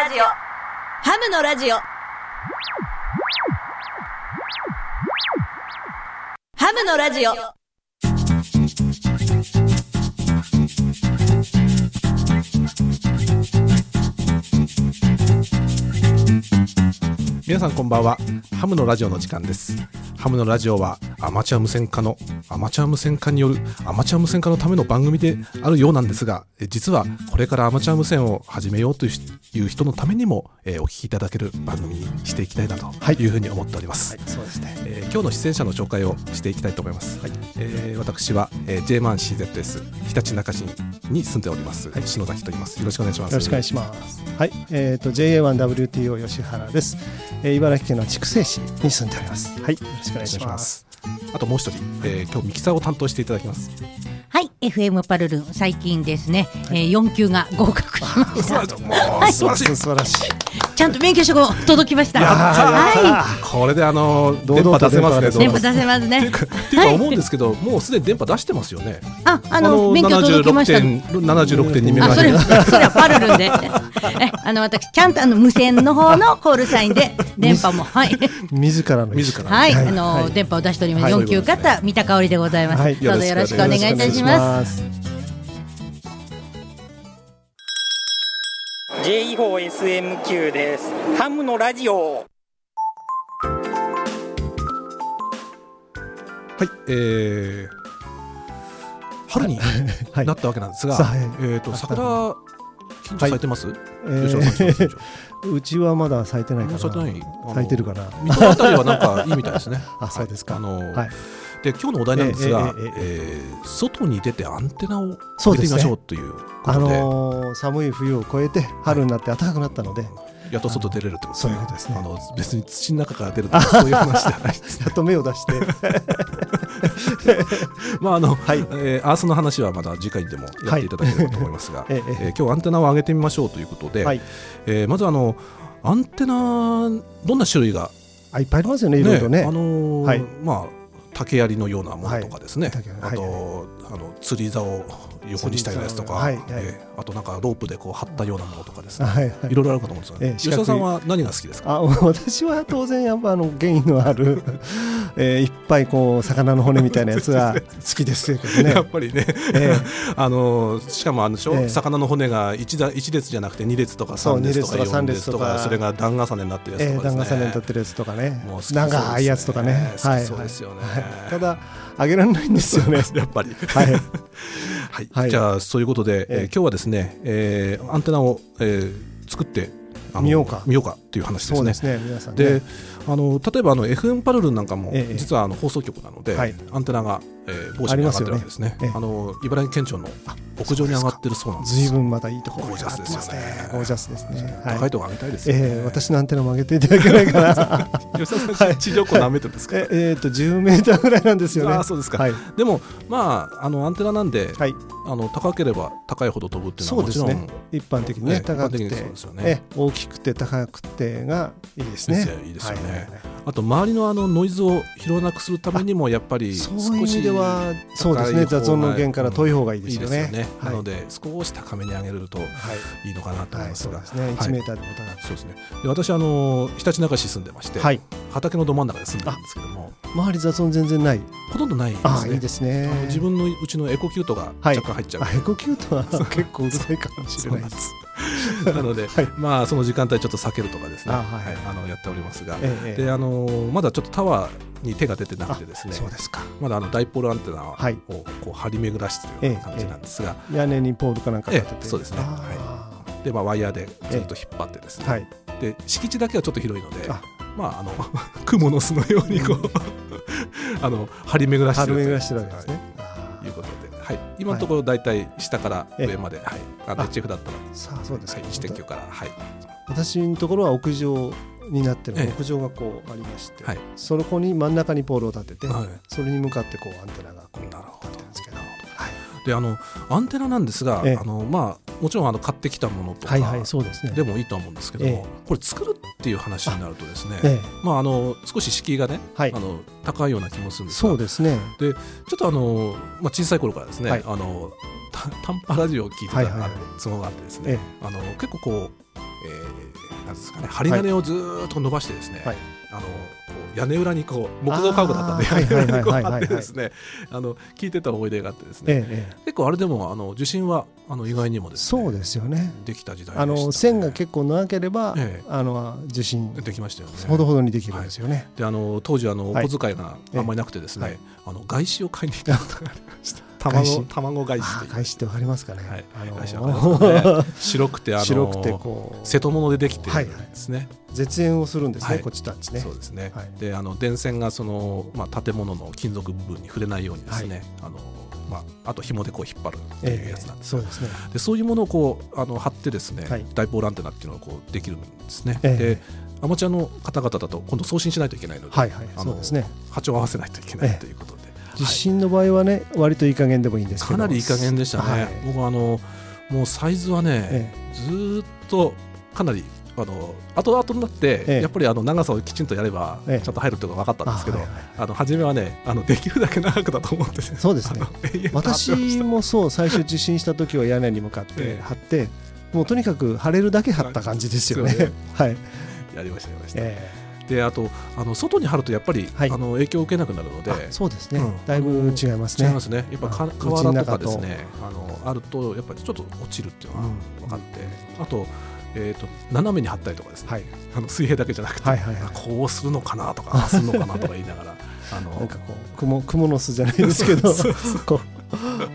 ラジオ。ハムのラジオ。ハムのラジオ。皆さんこんばんは。ハムのラジオの時間です。ハムのラジオはアマチュア無線化のアマチュア無線化によるアマチュア無線化のための番組であるようなんですがえ実はこれからアマチュア無線を始めようという人のためにもえーお聞きいただける番組にしていきたいなとい。うふうに思っております、そうですね。えー今日の出演者の紹介をしていきたいと思います、えー私は、えー、J1CZS 日立中市に住んでおります、篠崎と言います。よろしくお願いします。よろしくお願いします。はい、えっ、と JA1WTO 吉原です、えー茨城県の筑西市に住んでおります。はい、よろしくお願いします。あともう一人、えー今日ミキサーを担当していただきますはい、FM パルルン最近ですね、えー、4級が合格しました。素晴らしい素晴らしい。ちゃんと免許証が届きました。はこれであの電波出せますねい、電波出せますねっていう。か思うんですけど、もうすでに電波出してますよね。あ、あの免許届きました。76.2メガあ、それ、ヘルツ。それはパルルンで。え、あの私ちゃんとあの無線の方のコールサインで 電波もはい。自らの自らはい、はいあの、はい電波を出しております。はい4級方三田香織でございます。はいどうぞよろしくお願いいたします。す。J4SMQ です。ハムのラジオ。はい、えー、春には いなったわけなんですが、はいえっと桜近所咲いてます？え吉田さんの近所ー、うちはまだ咲いてないかな。咲いてない？あの咲いてるかな？水戸あたりはなんかいいみたいですね。あそうですか。はいあの、はい。で今日のお題なんですが、えええええー外に出てアンテナを入れてみましょうというこあとで、のー寒い冬を越えて春になって暖かくなったので、やっと外出れるってことそういうことですね。あの別に土の中から出るとかそういう話じゃないです。やっと芽を出して、まああの、はい。えーアースの話はまだ次回でもやっていただければと思いますが、ええええー今日アンテナを上げてみましょうということで、はい、えーまずあのアンテナどんな種類があいっぱいありますよね、いろいろね。あのーはい。まあ竹槍のようなものとかですね、はい。あと、あの釣り竿。を横にしたようなやつとか、はいはい。えーあとなんかロープでこう張ったようなものとかですね、はいはい。いろいろあるかと思うんですが、ええ吉田さんは何が好きですか？あ私は当然やっぱあの原因のある、えーいっぱいこう魚の骨みたいなやつが好きですけどね。やっ。ぱりね、え あのーしかもあのええ。魚の骨が 1, だ一列じゃなくて2列とかそう3列とか二列とか4列とか。三列とかそれが段重ねになってるやつえー、とかですね、段重ねに立ってるやつとかね。もうね。長いやつとかね。好きそうですよね。はいただあげられないんですよね。やっぱり。はいはい、はい。じゃあそういうことで、えーええ。今日はですね、えーアンテナを、えー作って見ようか。見ようかっていう話ですね。そうですね。皆さんね。であの例えばあの FM パルルンなんかも、ええ。実はあの放送局なので、はい。アンテナが、えー、帽子に上がってるわけですね。あね。ええ。の茨城県庁の屋上に上がってるそうなんです。ずいぶんまたいいところゴージャスですよね。ゴージャスですね。はい。高いところ上げたいですよね。えー、私のアンテナも上げていただけないかな 吉田さん、地上高何メートルですか？ええーと10メーターぐらいなんですよね。あーそうですか。はい。でもまああのアンテナなんで、はい。あの高ければ高いほど飛ぶっていうのそはもちろん、ね。一般的にね、ええ高くて一般的にそうですよね。ええ大きくて高くてがいいですね。いいですよね。はいはいはい。あと周りのあのノイズを拾わなくするためにもやっぱり少しそういう意味ではそうですね雑音の源から遠い方がいいですよねなので少し高めに上げるとはい。いいのかなと思いはいますが、そうですね。はい。1メーターでも高そうですね。で私あのひたちなか市住んでまして、畑のど真ん中で住んでるんですけども。周り雑音全然ない。ほとんどないですね。いいですね。自分のうちのエコキュートがはい。若干入っちゃう、あエコキュートは結構うるさいかもしれないです なので、はい。まあその時間帯ちょっと避けるとかですね。あはいあのやっておりますが、ええええ。であのまだちょっとタワーに手が出てなくてですね。そうですか。まだあのダイポールアンテナをはい。こう張り巡らしているような感じなんですが、屋根にポールかなんか立てて。ええそうですね。あでまあ、ワイヤーでずっと引っ張ってですね、ーはい。で敷地だけはちょっと広いのであ。まああの 蜘蛛の巣のようにこう あの張り巡らしてると春巡らしてるわけですね。はい。いうことで、はい、今のところ大体下から上まで、はい、あのあ HF だったら、さあそうですはい、1.9から、はい、私のところは屋上になってるええ。屋上がこうありまして、はい。その子に真ん中にポールを立てて、はい。それに向かってこうアンテナがこうなるほど。であのアンテナなんですが、ええ。あのまあ、もちろんあの買ってきたものとか、はいはいそうですね。でもいいと思うんですけども、ええ。これ作るっていう話になるとですね、ええ。まあ、あの少し敷居がね、はい。あの高いような気もするんですがそうですね。ちょっとあの、まあ、小さい頃からですね、はい。あのた 短波ラジオを聞いてた、はいはいはい。都合があってですね、え。あの結構こうえーなんですかね針金をずーっと伸ばしてですね、はい。あの屋根裏にこう木造家具だったんで屋根裏にこうはいはいはい。はい貼ってですね聞いてた思い出があってですね、ええええ。結構あれでもあの受信はあの意外にもですねそうですよね。できた時代でした、あの線が結構長ければ、ええ。あの受信できましたよね。ほどほどにできるんですよね、であの当時あのおはい。小遣いがあんまりなくてですね、はい。あの外紙を買いに行ったことがありました卵卵外あ紙っていう。あ返しってわかりますかね、はい。あの外紙わかりますかね。白くてあの白くてこう。瀬戸物でできてはいるんですね、絶縁をするんですね、はい。こっちとあっちね。そうですね、はい。であの電線がその、まあ、建物の金属部分に触れないようにですね、あのまあ、あと紐でこう引っ張るっていうええやつなんです。よそうですね。でそういうものをこうあの貼ってですね、はい。ダイポールアンテナっていうのがこうできるんですね、ええ。でアマチュアの方々だと今度送信しないといけないので、はいはい。あの波長を合わせないといけないということで、実信の場合はね割といい加減でもいいんですけど。かなりいい加減でしたね、はい。僕はあのもうサイズはね、えずーっとかなりあの後々になって、ええ。やっぱりあの長さをきちんとやれば、ええ。ちゃんと入るっていうのが分かったんですけど、あはいはいあの初めはねあのできるだけ長くだと思って、ね、そうですね。私もそう最初受信した時は屋根に向かってええ。貼ってもうとにかく貼れるだけ貼った感じですよね。ねはい。たやりましたやりました、えであとあの外に貼るとやっぱり、はい。あの影響を受けなくなるので。そうですね、うん。だいぶ違いますね。違いますね。やっぱかあ瓦とかですねあのあるとやっぱりちょっと落ちるっていうのが分かって、あと,、えー、と斜めに貼ったりとかですね、はい。あの水平だけじゃなくて、はいはいはい。あこうするのかなとかああするのかなとか言いながら。あの。なんかこう雲雲の巣じゃないですけど。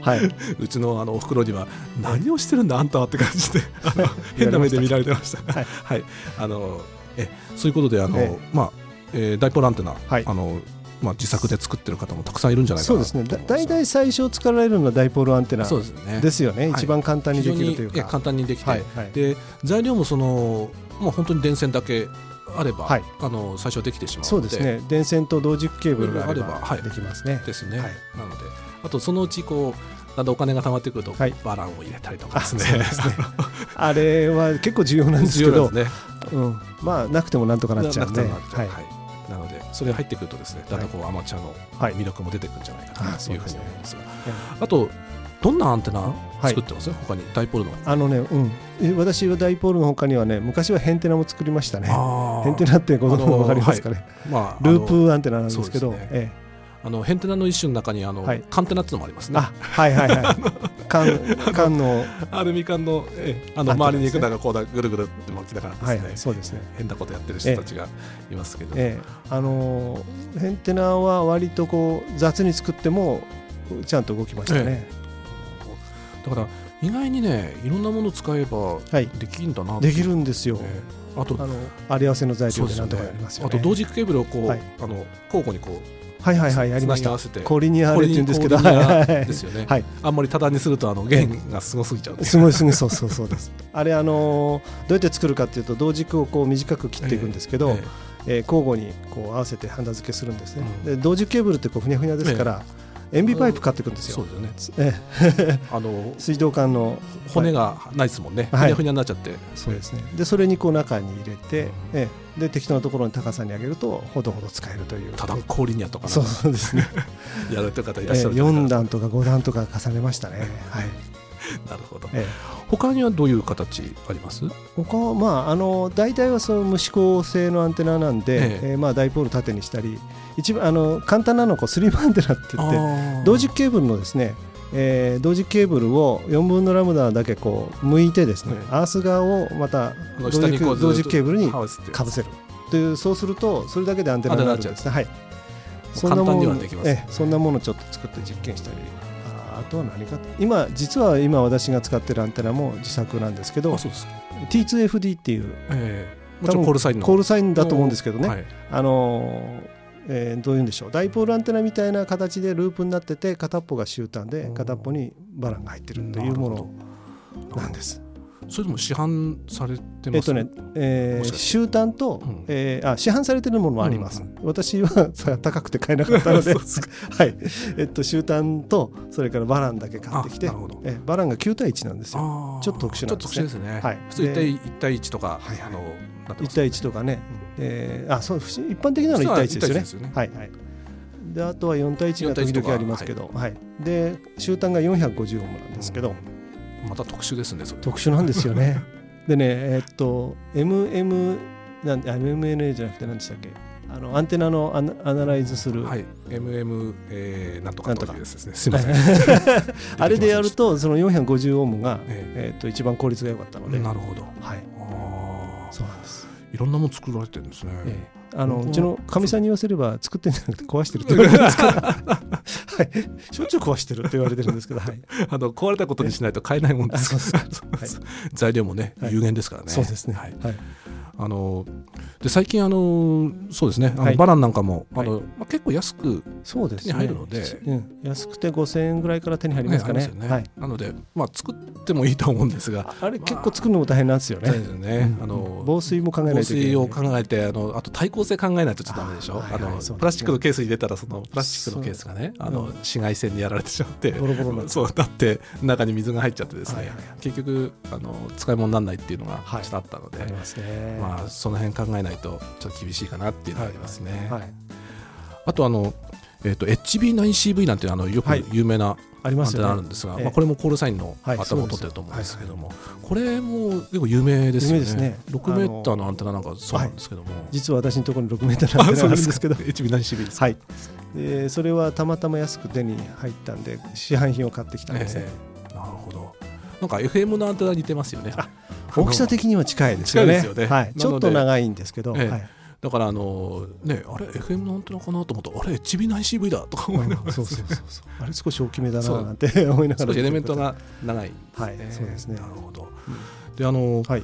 はい。うちのあのお袋には何をしてるんだあんたはって感じで。あの変な目で見られてました。はい。はい、あのえそういうことであの、ええ。まあ、えーダイポールアンテナ、はい。あのまあ自作で作ってる方もたくさんいるんじゃないかな。そうですね。だ大体最初使われるのはダイポールアンテナですよね、はい。一番簡単にできるというか。簡単にできて、はいはい。で材料もそのもう本当に電線だけあれば、はい。あの最初できてしまうので。そうですね。電線と同軸ケーブルがあればできますね、ですね、はい。なので。あとそのうちこうだんだんお金が貯まってくると、はい。バランを入れたりとか。あですね。ね あれは結構重要なんですけど。ね。うん、まあなくてもなんとかなっちゃうんで。ななくてもなっちゃう。はい。はい。なのでそれが入ってくるとですねだんだんこうアマチュアのはい。魅力も出てくるんじゃないかなあというふうに思いますが、えあとどんなアンテナはい。作ってます、他にダイポールの。あのね、うん。え、私はダイポールの他にはね昔はヘンテナも作りましたね。あヘンテナってご存知あのわかりますかね、まあ、ループアンテナなんですけどね。えあのヘンテナの一種の中にあの、はい。カンテナっていうのもありますね。はいはいはい。缶缶のアルミ缶のええあのアンテナ周りにですねなんかこうだぐるぐるって巻きながらですね、はいはいそうですね。変なことやってる人たちがいますけど、ええ。あのーヘンテナは割とこう雑に作ってもちゃんと動きましたね、だから意外にねいろんなものを使えばはい。できるんだなって。いうできるんですよ、ええ。あとあのあり合わせの材料でなんとかやりますよね。あと同軸ケーブルをこう、はい。あの交互にこうはいはいはいやりました。つなぎ合わせて。コリニアーレって言うんですけど。はいはい。ですよね、はい。あんまり多段にするとあの弦がすごすぎちゃうすごいすごいそうそうそうです。あれあのーどうやって作るかっていうと同軸をこう短く切っていくんですけど、ええ。ー交互にこう合わせてハンダ付けするんですね、うん。で同軸ケーブルってこうふにゃふにゃですから、塩ビパイプ買っていくんですそうよ、ですよね。えあのー 水道管の。骨がないですもんね、はい。ふにゃふにゃになっちゃって、そうですね。でそれにこう中に入れて、えーで適当なところに高さに上げるとほどほど使えるという。ただコーリニアとかそうですね、やられてる方いえらっしゃー4るんじゃないかな段とか5段とか重ねましたね、はい なるほど。え他にはどういう形あります？ー他はまああの大体はその無指向性のアンテナなんで、ええ。えーまあダイポール縦にしたり一番あの簡単なのはこうスリムアンテナって言って同軸ケーブルのですね、えー同軸ケーブルを4分のラムダだけこう向いてですね、ええ。アース側をまた同下にこうずっと軸同軸ケーブルにかぶせる。というそうするとそれだけでアンテナになるんですね。はい。そんな簡単ものにはできます。ええそんなものをちょっと作って実験したりとは何か今実は今私が使ってるアンテナも自作なんですけどあそうですか。T2FD っていうえールサインの。コールサインだと思うんですけどね、はい。あのーえーどういうんでしょう。ダイポールアンテナみたいな形でループになってて片っぽが終端で片っぽにバランが入ってるというものなんです。それでも市販されてます？えっとね、えーもしかして。終端と、うん。えーあ市販されてるものもあります。うん私はさ高くて買えなかったので、はい、えっと終端とそれからバランだけ買ってきてえーバランが9対1なんですよ。ちょっと特殊なんですね。ですね。はい。普通1で対一対一とか、はいはい。あのなってま1す対1とかね、えーあそう一般的なのは1対1ですよね。よね。はいはい。であとは4対1が時々ありますけど、はい。で終端が450オームなんですけど、また特殊ですね。特殊なんですよね。でねえっと MM なんあ MMNA じゃなくて何でしたっけ？あのアンテナのアナアナライズする、はい。MM、えー、なんとかというやつですね。すいません。あれでやるとその450オームが、ええ。っと一番効率が良かったので、なるほど。はい、あそうなんです。ーいろんなもの作られてるんですね、ええあのうちのかみさんに言わせれば作ってんじゃなくて壊してるって言われてるんですけど、はい、しょっちゅう壊してるって言われてるんですけど、はい、あの壊れたことにしないと買えないもんですあそうそうそう材料もね、はい。有限ですからね。そうですね。はい。はい、あので最近あのそうですねあの、はい。バランなんかもあはい。の、まあ、結構安く、そうですね。手に入るので。うん、安くて5000円ぐらいから手に入りねますかね。ね。はい。なので、まあ、作ってもいいと思うんですがああれ結構作るのも大変なんですよね。ね、うん。あの防水も考えな防いといけない。水を考えてあのあと対抗性考えないとちょっとダメでしょ。あの、プラスチックのケースに入れたらそのプラスチックのケースがねあの、うん。紫外線にやられてしまって。ボロボロそうだって中に水が入っちゃってですね、はいはいはい。結局あの使い物にならないっていうのがはい。ちょっとあったので、ありますね。まあその辺考えないとちょっと厳しいかなっていうのがありますね。はい。あとあの、えー、と HB9CV なんてあのよくはい。有名なありアンテナあますよね。るんですが、ええ。まあ、これもコールサインのはい頭を取ってると思うんですけども、これも結構有名ですよね。有名ですね。6メーターのアンテナなんかそうなんですけども、実は私のところに6メーターのアンテナがあるんですけど、HB9CV ですか。はい。でそれはたまたま安く手に入ったんで市販品を買ってきたんですね。ええ。なるほどなんか FM のアンテナ似てますよね大きさ的には近いですよね。ねはい。ちょっと長いんですけど、ええはい。だからあのねあれ FM のアンテナかなと思ったらあれ HB9CV だとか思いながら、そうそうそうそう。あれ少し大きめだななんて思いながら。少しエレメント。が長い、はいええそうですねなるほど、であの、はい。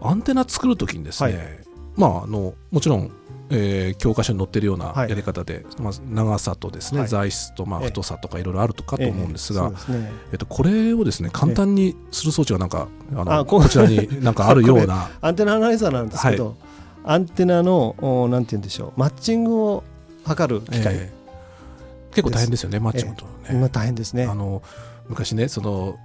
アンテナ作るときにですね、はいまああのもちろん、えー教科書に載ってるようなはい。やり方で、まあ、長さとですね、はい。材質とまあええ。太さとかいろいろあるとかと思うんですが、ええそうですね。えっと、これをですね簡単にする装置がなんか、あのあこうこちらになんかあるようなアンテナアナライザーなんですけど、アンテナのおなんて言うんでしょう、マッチングを測る機械、ええ。結構大変ですよねマッチングとね、今大変ですね。あの昔ねその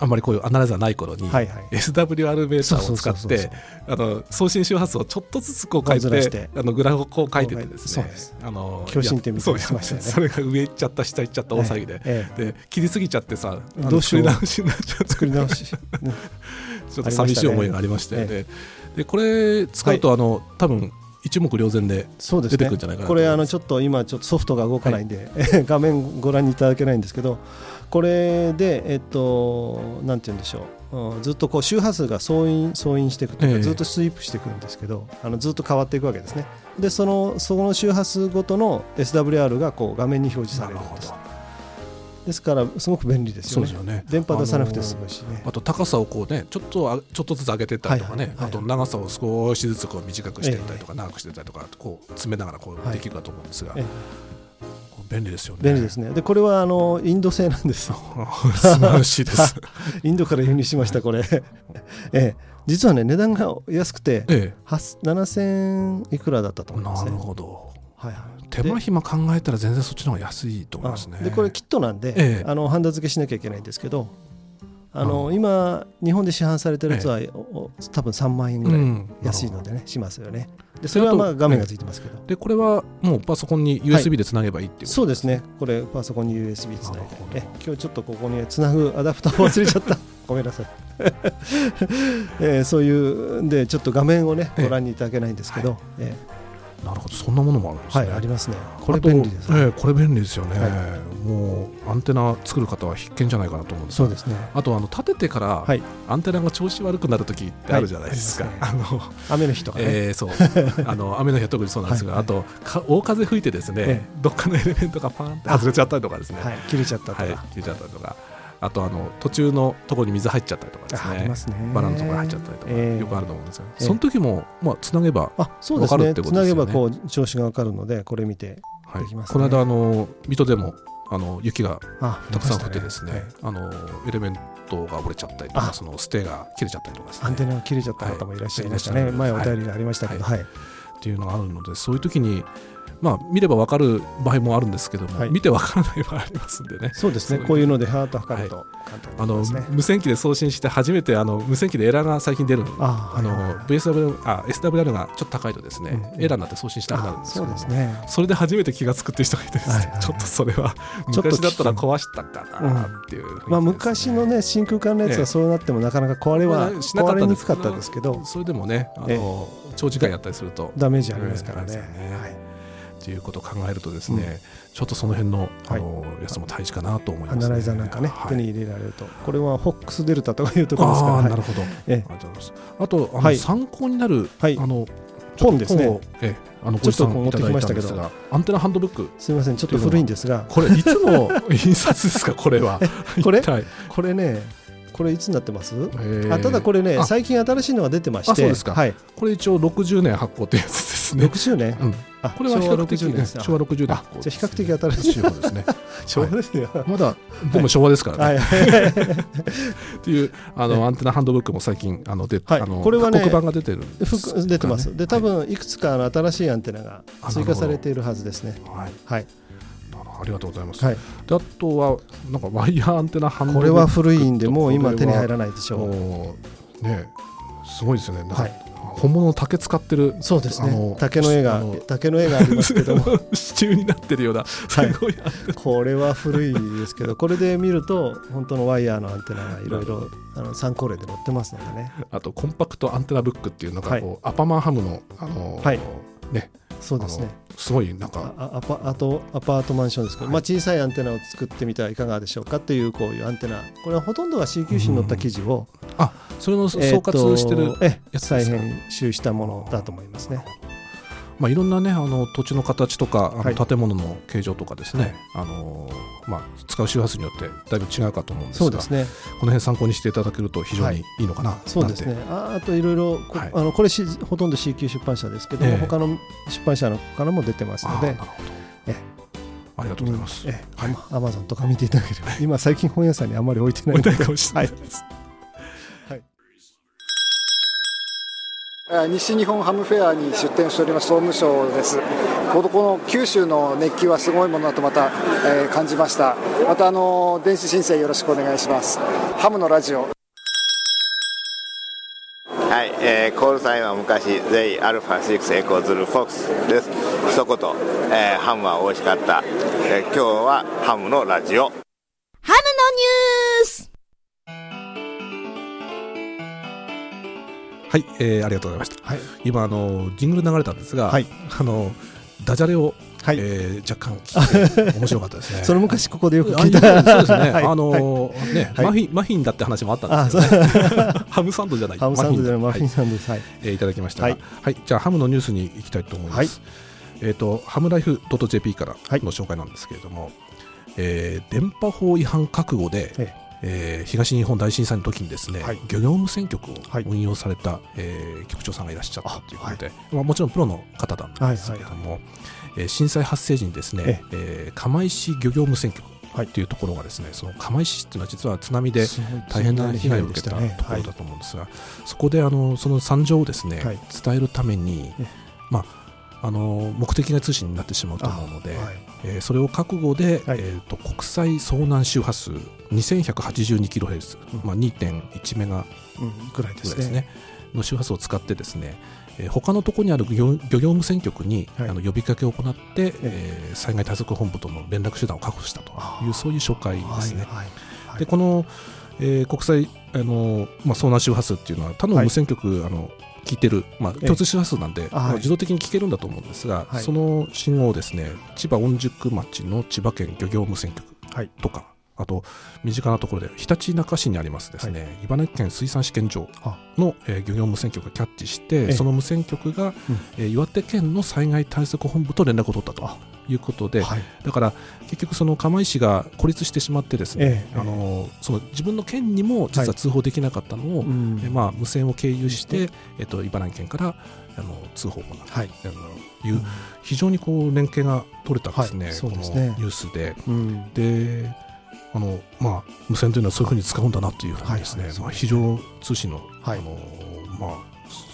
あんまりこういうアナライザーない頃に、はいはい。SWR ベーターを使ってあの送信周波数をちょっとずつこう変えずらして。てあのグラフをこう書いててですね。共振点みたいにやしましたよね。それが上行っちゃった下行っちゃった大騒ぎで、ええで切りすぎちゃってさどうしよう？作り直しになっちゃって。作り直し。ね ちょっと寂しい思いがありまして。ありまででこれ使うとあの、多分一目瞭然で出てくるんじゃないかな。とこれあのちょっと今ちょっとソフトが動かないんで、画面ご覧にいただけないんですけど、これでえっとなんて言うんでしょう。うんずっとこう周波数が相違相違していくというか、ええ。ずっとスイープしていくんですけどあのずっと変わっていくわけですね。でそのその周波数ごとの SWR がこう画面に表示されるんですなるほどですからすごく便利ですよね。ね。電波出さなくて済むしね。あと高さをこうねちょっとあちょっとずつ上げていったりとかね、はいはい。はいあと長さを少しずつこう短くしていったりとか、長くしていったりとかこう詰めながらこうはいできるかと思うんですが、ええこう便利ですよね。便利ですね。でこれはあのインド製なんですよ。素晴らしいです。インドから輸入しましたこれ。ええ。実はね値段が安くてえはっ7000いくらだったとえなる思いますね。ほどはいはい。手間暇考えたら全然そっちの方が安いと思いますね。あでこれキットなんで、ええ。あのハンダ付けしなきゃいけないんですけどあの、うん今日本で市販されてるやつは、おお多分3万円ぐらいうん。安いのでね、しますよね。でそれはまあ画面がついてますけど、でこれはもうパソコンに USB でつなげばいいっていうことそうですね。これパソコンに USB つないでなるほど。え今日ちょっとここにつなぐアダプターを忘れちゃった。ごめんなさい、えーそういうんでちょっと画面をねええ。ご覧にいただけないんですけど、えなるほどそんなものもあるんですね。ーはいありますね。これ便利ですあとええこれ便利ですよね、はもうアンテナ作る方は必見じゃないかなと思うんですそうですね。あとあの立ててから、はい。アンテナが調子悪くなる時ってあるじゃないですか、はいあの雨の日とかね、えーそう。あの雨の日は特にそうなんですが、はい。あとか大風吹いてですね、えどっかのエレメントがパーンって外れちゃったりとかですね、はい、切れちゃったとか、はい、切れちゃったりとかあとあの途中のところに水入っちゃったりとかですあありねますね。バラのところに入っちゃったりとか、ええ。よくあると思うんですが、ええ。その時も、まあ、つなげば、あそうですわかるねつなってことですよね。げばこう調子がわかるのでこれ見てはいできますね。この間あの水戸でもあの雪があたくさん降ってですねはい。あのエレメントが折れちゃったりとかあ。そのステが切れちゃったりとかですね。アンテナが切れちゃった方もいらっしゃいましたね、はい。前お便りがありましたけど、はい。っていうのがあるのでそういう時にまあ見れば分かる場合もあるんですけども、はい。見て分からない場合ありますんでね。そうですね。こういうのでハート測ると簡単にあの無線機で送信して初めてあの無線機でエラーが最近出るああのはいはいはい VSW あ SWR がちょっと高いとですね、うんエラーになって送信しなくなるんあですよそうですね。それで初めて気が付くっていう人がいてね、はいはいはい。ちょっとそれはちょっと昔だったら壊したかなっていう、まあ、昔のね真空管のやつええ。はそうなってもなかなか壊れは、まあしなか壊れにくかったんですけど。ったですけどそれでもねあの、え長時間やったりするとダメージありますからね,、っていうことを考えるとですね、ちょっとその辺のあの、やつも大事かなと思います、ね、アナライザーなんかね、はい。手に入れられると。これはホックスデルタとかいうところですから、はい。ああなるほど、ええ。ありがとうございます。あとあの、はい。参考になる、はい。あの本ですね。ええあのちょっとご持ってきまがアンテナハンドブック。すみません。ちょっと古いんですが。これいつの 印刷ですか？これは。これ？これねこれいつになってます、ええあただこれねあ。最近新しいのが出てまして。はい、これ一応60年発行ってやつですね。60年、うん。あこれは比較的昭和60年です昭和60年じゃあ比較的新しい方ですね。昭和ですね、まだでも昭和ですからね、はい、っていうあのアンテナハンドブックも最近あので、はい。あのこれはね版が出てるんですふ出てます、ねで多分いくつかあの新しいアンテナが追加されているはずですね。はい、はい、ありがとうございます、はい、であとはなんかワイヤーアンテナハンこれは古いんでもう今手に入らないでしょう。ねすごいですよね。はい。本物の竹使ってるそうですね。竹の絵が竹の絵がありますけども。支柱になってるような。すごい、これは古いですけどこれで見ると本当のワイヤーのアンテナがいろいろあの参考例で載ってますのでね。あとコンパクトアンテナブックっていうのがこう、アパマンハムのあの、はい。ねそうですね。すごいなんか。あアパあとアパートマンションですけど、まあ、小さいアンテナを作ってみてはいかがでしょうかというこういうアンテナ。これはほとんどが CQC に載った記事を、あそれの総括してる、えやつですか？再編集したものだと思いますね。まあ、いろんなねあの土地の形とかあはい。の建物の形状とかですね、あのまあ、使う周波数によってだいぶ違うかと思うんですがそうですね。この辺参考にしていただけると非常にい。いのかな、そうですね。ああといろいろこはい。あのこれしほとんど CQ 出版社ですけども、ええ。他の出版社のからも出てますので。ありがとうございます、ええ。はい。アマゾンとか見ていただければ、今最近本屋さんにあんまり置いてないかもしれないです、えー西日本ハムフェアに出店しております総務省です。このこの九州の熱気はすごいものだとまた、えー感じました。またあの電子申請よろしくお願いします。ハムのラジオ。はい、えーコールサインは昔、ゼイ、アルファ6エコーズルフォックスです。一言、えーハムは美味しかった。えー今日はハムのラジオ。ハムはい、えーありがとうございました、はい。今あのジングル流れたんですが、はい。あのダジャレを、はい。えー若干聞いて 面白かったですね。それ昔ここでよくあ聞いた。そうですね、はい。あのね、はい。マフィンマフィンだって話もあったんあ、ですけど、ね、ハムサンドじゃない。ハムサンドじゃない。マフィンはい。サンドです。はい。えーいただきましたが、ははい。いじゃあハムのニュースに行きたいと思います、えっ、とハムライフ .jp からはい。の紹介なんですけれども、えー電波法違反覚悟で、ええー東日本大震災の時にですね、はい。漁業無線局をはい。運用された、えー局長さんがいらっしゃったということで、まあ、もちろんプロの方なんですけれども、えー震災発生時にですね、えー釜石漁業無線局というところがですね、その釜石市っていうのは実は津波で大変な被害を受けたとね。ころだと思うんですが、そこであのその惨状をですね、はい。伝えるためにえ、まあ、あの目的が通信になってしまうと思うので、はい。えーそれを覚悟で、はい。えー、と国際遭難周波数 2182kHz、うん。まあ、2.1メガうんぐらいですね。ぐらいですね。の周波数を使ってですね、えー他のところにある漁漁業無線局に、はい。あの呼びかけを行って、えー災害対策本部との連絡手段を確保したと。いうそういう紹介ですね。はいはいはい。でこの、えー国際あの、まあ、遭難周波数っていうのは他のはい。無線局、あの聞いてる、まあ、ええ。共通周波数なんで、はい。まあ自動的に聞けるんだと思うんですが、はい。その信号をですね千葉御宿町の千葉県漁業無線局はい。とか、あと身近なところでひたちなか市にありますですね、茨城県水産試験場あ。の、えー漁業無線局がキャッチして、ええ。その無線局が、うん。えー岩手県の災害対策本部と連絡を取ったということで、はい。だから結局その釜石が孤立してしまってですね、ええあのその自分の県にも実は通報できなかったのを、うん。えまあ、無線を経由して、えっと、茨城県からあの通報を行ったはい。という、非常にこう連携が取れたんですね、はい。そうこのですね。ニュースで。うん。であのまあ、無線というのはそういうふうに使うんだなというふうにですね、はい。はいまあ、非常通信の,、はい。あのまあ、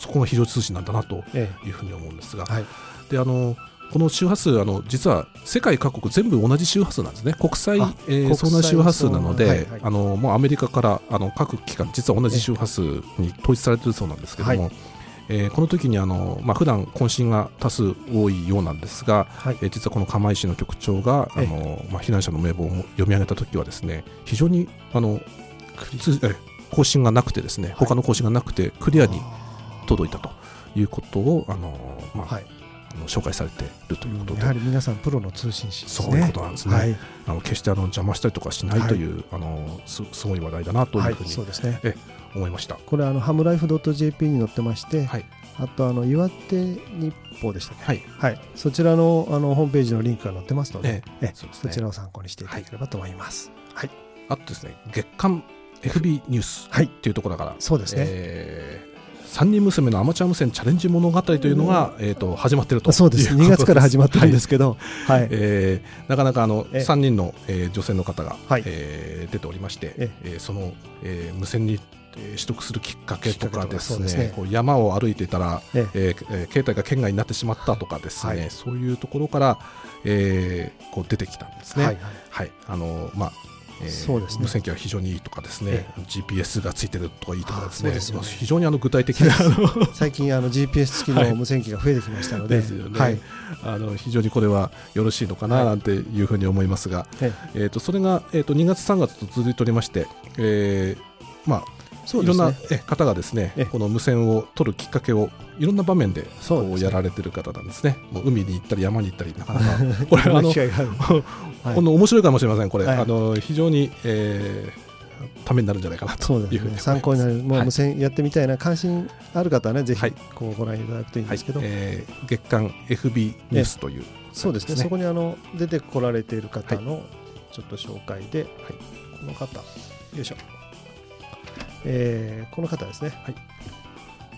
そこが非常通信なんだなとえいうふうに思うんですが、であのこの周波数あの実は世界各国全部同じ周波数なんですね。国際あえー周波数なので、はいはい。あのもうアメリカからあの各機関実は同じ周波数に統一されているそうなんですけども、はえ。ーこの時にあの、まあ普段渾身が多数多いようなんですが、はい。えー実はこの釜石の局長があえ。の、まあ、避難者の名簿を読み上げた時はですね非常にあの更新がなくてですね他の更新がなくてクリアに届いたということをあの、まあの紹介されているということで、やはり皆さんプロの通信士ですね。そういうことなんですね。はい、あの決してあの邪魔したりとかしないという、あのすすごい話題だなとはいいうふうにそうですね。思いました。これあのハムライフ .jp に載ってまして、はい。あとあの岩手日報でしたっけ？はい、はい、そちらのあのホームページのリンクが載ってますので、ええそね。そちらを参考にしていただければと思います。はい、あとですね月刊 FB ニュースはい。っていうところから、そうですね。えー三人娘のアマチュア無線チャレンジ物語というのが、えー、と始まっているとそうです。い2月から始まってるんではいすけど、はい、えーなかなかあのえ3人の、えー女性の方が、はい。えー出ておりまして、ええ。ーその、えー無線に、えー取得するきっかけとかですねこう山を歩いていたら、ええ。携帯が圏外になってしまったとかですね、はい。そういうところから、えーこう出てきたんですね。はい、はい、あのまあ。えーそうですね。無線機は非常にいいとかですね、え GPS がついてるとかいいとかですね。すよね。非常にあの具体的な 最近あの GPS 付きの無線機が増えてきましたので、はい、あの非常にこれはよろしいのかななんていうふうに思いますが、ええ。ー、とそれが、えー、と2月、3月と続いておりまして、えーまあ、そうですね。え方がですねえこの無線を取るきっかけをいろんな場面でこうやられてる方なんですね。もう海に行ったり山に行ったりなかなか これあの。はい。この面白いかもしれませんこれ、はい。あの非常に、えーためになるんじゃないかなと。いうふうに思います。参考になる、もうはい。無線やってみたいな関心ある方はね、ぜひはい。こうご覧いただくといいんですけど、はい。えー月刊 FB ニュースという、そうですね。そこにあの出てこられている方のちょっと紹介で、この方、よいしょ。えーこの方ですね。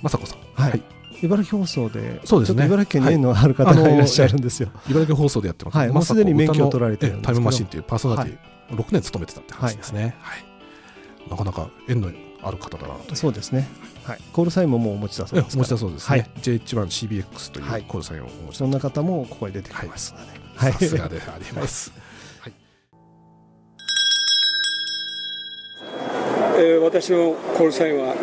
雅子さん、はい。茨城放送で、そうですね。ちょっと茨城県に縁のある方はいがいらっしゃるんですよ。茨城放送でやってます、はい。もうすでに免許を取られてるんですけど。タイムマシンというパーソナリティ、6年勤めてたって話ですね、はい。なかなか縁のある方だなとそうですね。はい。コールサインももうお持ちだそうえです。お持ちだそうですはねい、JH1CBX といはい。うコールサインをお持ちそんな方もここに出てきますので。ださすがであります、えー私のコールサインは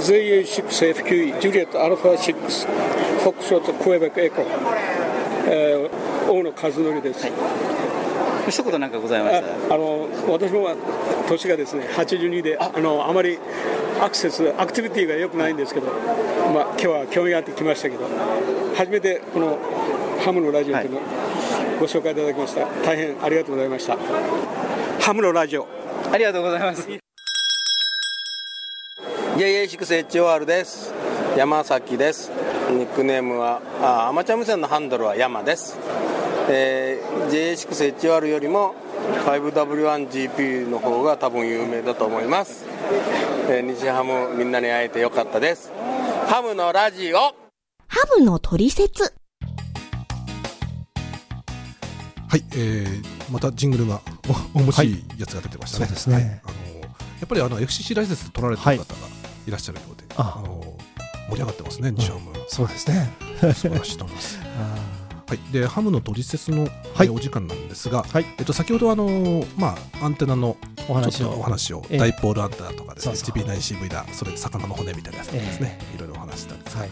ZA6FQE ジュリエットアルファ6フォックスロットクエベックエコ、えー、大野和則です、一言なんかございまあした？あの私も年がですね82であ。のあまりアクセスアクティビティが良くないんですけど、まあ、今日は興味があって来ましたけど初めてこのハムのラジオというのをご紹介いただきました。大変ありがとうございました。ハムのラジオ。ありがとうございます JA6HOR です。山崎です。ニックネームはあアマチュア無線のハンドルは山です、えー JA6HOR よりも 5W1GP の方が多分有名だと思います、えー西ハムみんなに会えてよかったです。ハムのラジオ。ハムのトリセツ。はい、えー、またジングルがお面白いやつが出てましたね、そうですね。はい。あのやっぱりあの FCC ライセンス取られてる方がいらっしゃるようで、ああ。の盛り上がってますね西ハム、そうですね。素晴らしいと思います。はい、でハムの取説の、はい。えーお時間なんですが、はい。えっと、先ほどあの、まあ、アンテナのお話を。お話をええ。ダイポールアンテナとかですねそうそう。HB9CV だそれで魚の骨みたいなやつですね、いろいろお話ししたんですが、はい。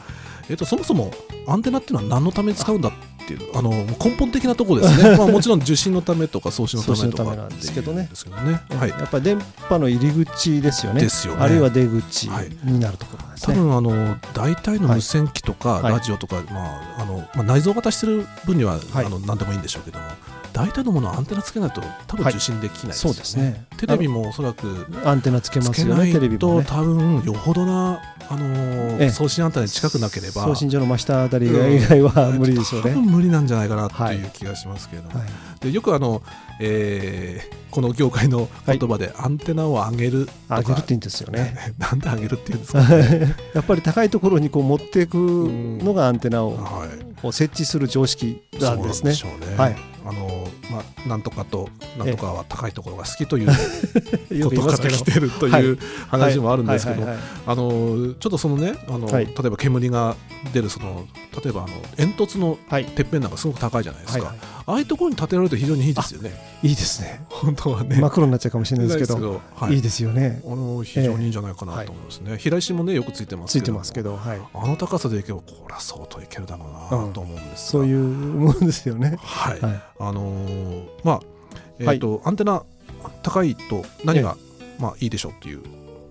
えっと、そもそもアンテナっていうのは何のために使うんだっていうあの根本的なところですね、まあ、もちろん受信のためとか送信のためとかなんですけどね。けどね。はい、やっぱり電波の入り口ですよね。ですよね。あるいは出口はい。になるところですね。多分あの大体の無線機とかはい。ラジオとか、まああのまあ、内蔵型してる分には、はい。あの何でもいいんでしょうけども大体のものはアンテナつけないと多分はい。受信できないですそよね,、うですね。テレビもおそらくアンテナつけますよね。テレビも。ね。多分よほどな、あのーええ。送信アンテナに近くなければ送信所の真下あたり以外は無理でしょうね。多分無理なんじゃないかなとはいい。う気がしますけれども、はい。でよくあの、えーこの業界の言葉でアンテナを上げる上げるって言うんですよね。なんで上げるって言うんですか、ね、やっぱり高いところにこう持っていくのがアンテナをはい。こう設置する常識なんですね。そうでしょうね、はいあのまあ、なんとかとなんとかは高いところが好きという ことから来てるという話もあるんですけどちょっとそのねあの、はい。例えば煙が出るその例えばあの煙突のはい。てっぺんなんかすごく高いじゃないですか、はいはいああいうところに建てられると非常にいいですよね。いいですね。本当はね。真っ黒になっちゃうかもしれないですけどはい。いいですよね。あの非常にいいんじゃないかなと思いますね、平石もねよくついてますけど。ついてますけどはい。あの高さでいけばこれは相当いけるだろうなと思うんですそういうものですよね。はい、はい。あのーまあえっ、と、アンテナ高いと何が、まあいいでしょうっていう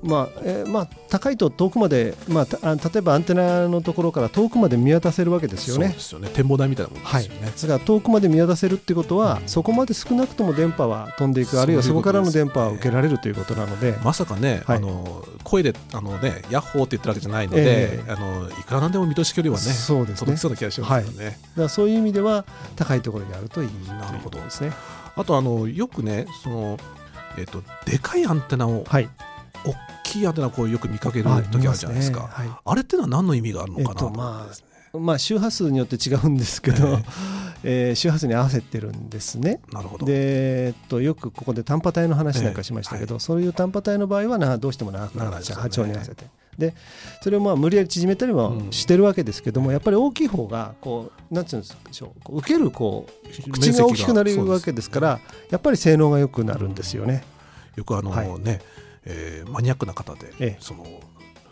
まあえーまあ、高いと遠くまで、まあ、例えばアンテナのところから遠くまで見渡せるわけですよね。そうですよね。展望台みたいなものですよね、ですから遠くまで見渡せるってことは、そこまで少なくとも電波は飛んでいくあるいはそこからの電波は受けられるということなので。まさかね、はい。あの声であのねヤッホーって言ったわけじゃないので、えあのいくらなんでも見通し距離はねそうですね。届きそうな気がしますよね。だからそういう意味では高いところにあるといいなるほど。ですね。あとあのよくねそのえっ、とでかいアンテナを、はい、大きいアンテナをこうよく見かけるあ時あるじゃないですか。見ますねはい。あれってのは何の意味があるのかな？えっとまあまあ、周波数によって違うんですけど、えー周波数に合わせてるんですね。なるほど。で、えっと、よくここで短波帯の話なんかしましたけど、そういう短波帯の場合はなどうしても長くなっちゃう、波長に合わせて。でそれをまあ無理やり縮めたりもしてるわけですけども、やっぱり大きい方がこうなんていうんでしょうこう受けるこう口が大きくなるわけですからやっぱり性能が良くなるんですよね。よくあの、はい。ね、えーマニアックな方で、ええ。その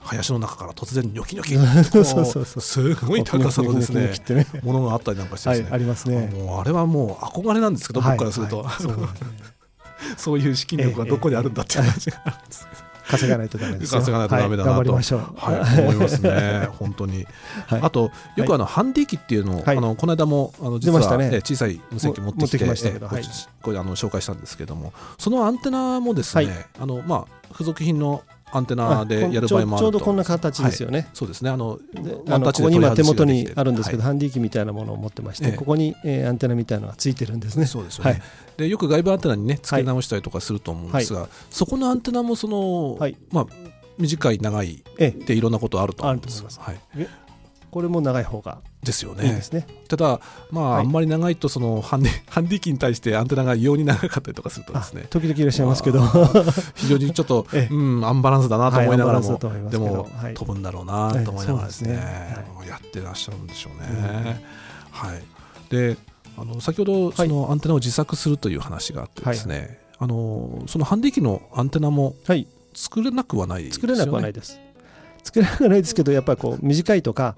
林の中から突然ニョキニョキ。すごい高さのですねものがあったりなんかしてですね、はいありますね。あれはもう憧れなんですけど、はい僕からすると、はい。そうねそういう資金力がどこにあるんだっていう話が。あるんです。稼がないとダメですよ。稼がないとダメだなと、はい頑張りましょう。はい、思いますね、本当に。はい。あと、よくあの、ハンディ機っていうのを、はい。あのこの間も、あの実は、ね。え小さい無線機持ってきて、ましたけどえこれあの紹介したんですけども、そのアンテナもですね、はい。あのまあ、付属品のアンテナでやる場合もちょうどこんな形ですよね。はい。そうですね。あの、あのここに今手元にあるんですけど、はい。ハンディ機みたいなものを持ってまして、ええ。ここに、えーアンテナみたいなのがついてるんですね。そうですよね、はい。でよく外部アンテナにね付け直したりとかすると思うんですが、そこのアンテナもその、まあ短い長いえっていろんなことあると思うんですが、はい、えこれも長い方がですよね。ね。ただまあ、あんまり長いとその ハンディハンディ機に対してアンテナが異様に長かったりとかするとですね。時々いらっしゃいますけど。まあ非常にちょっと、ええ。うんアンバランスだなと思いながらも,、はいでも、はい。飛ぶんだろうなと思いながらですね,、ですやってらっしゃるんでしょうね、はい。であの先ほどそのアンテナを自作するという話があってですね、あのそのハンディ機のアンテナも作れなくはないですよね、作れなくはないです。作れなくはないですけど、やっぱりこう短いとか、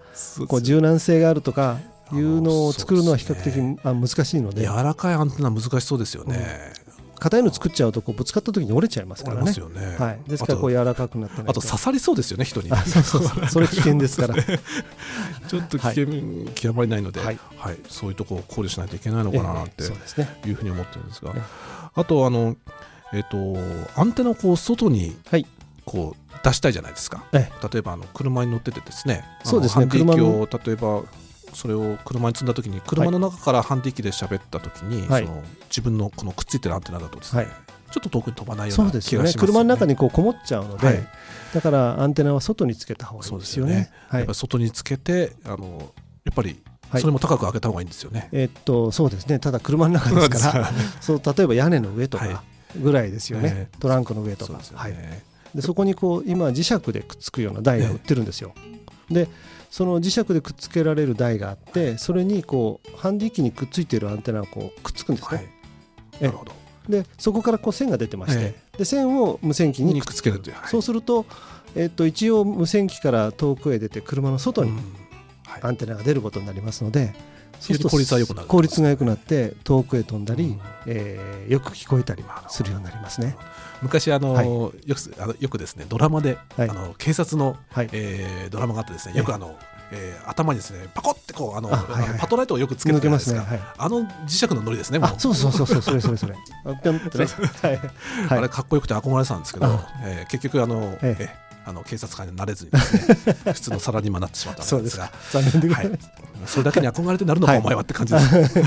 こう柔軟性があるとかいうのを作るのは比較的あ難しいので、柔らかいアンテナ難しそうですよね、硬いの作っちゃうとこうぶつかった時に折れちゃいますからね。ね。はい。ですからこう柔らかくなってないあと刺さりそうですよね人に。あそうそうそう。それ危険ですから。ちょっと危険極まりないので、はい。そういうところを考慮しないといけないのかなっていうふうに思ってるんですが、あとあのえっ、とアンテナをこう外にこう出したいじゃないですか、え例えばあの車に乗っててですねそうですね。ハンディ機車を例えばそれを車に積んだ時に車の中からハンディ機で喋った時に、はい。その自分のこのくっついてるアンテナだとですね、はい。ちょっと遠くに飛ばないようなですよね。気がします車の中にこうこもっちゃうので、はい。だからアンテナは外につけた方がいいですよね。やっぱり外につけてあのやっぱりはい。それも高く上げた方がいいんですよね。えっとそうですね。ただ車の中ですから そう例えば屋根の上とかぐらいですよね、ええ。トランクの上とか。そうですよはい。ねでそこにこう今磁石でくっつくような台が売ってるんですよ。でその磁石でくっつけられる台があってそれにこうハンディ機にくっついているアンテナがこうくっつくんですね。なるほど。でそこからこう線が出てまして、えで線を無線機ににくっつけるというはい。そうすると、えっと一応無線機から遠くへ出て車の外にアンテナが出ることになりますので、そうすると効率は良くなる。効率が良くなって遠くへ飛んだり、えーよく聞こえたりするようになりますね。昔あの、はい。よくあのよくですねドラマで、はい。あの警察の、はい。えードラマがあってですねよくあの、えー頭にですねパコってこうあのあはいはいパトライトをよくつけるじゃないですか。抜けますねはい。あの磁石のノリですねそうそうそうそうそれそれそれ あれかっこよくて憧れてたんですけどあ、えー結局あの、ええあの警察官になれずにですね 普通のサラリーマンになってしまったわけですが。そうですか。残念でございます。はい。それだけに憧れてなるのか、はい。お前はって感じです。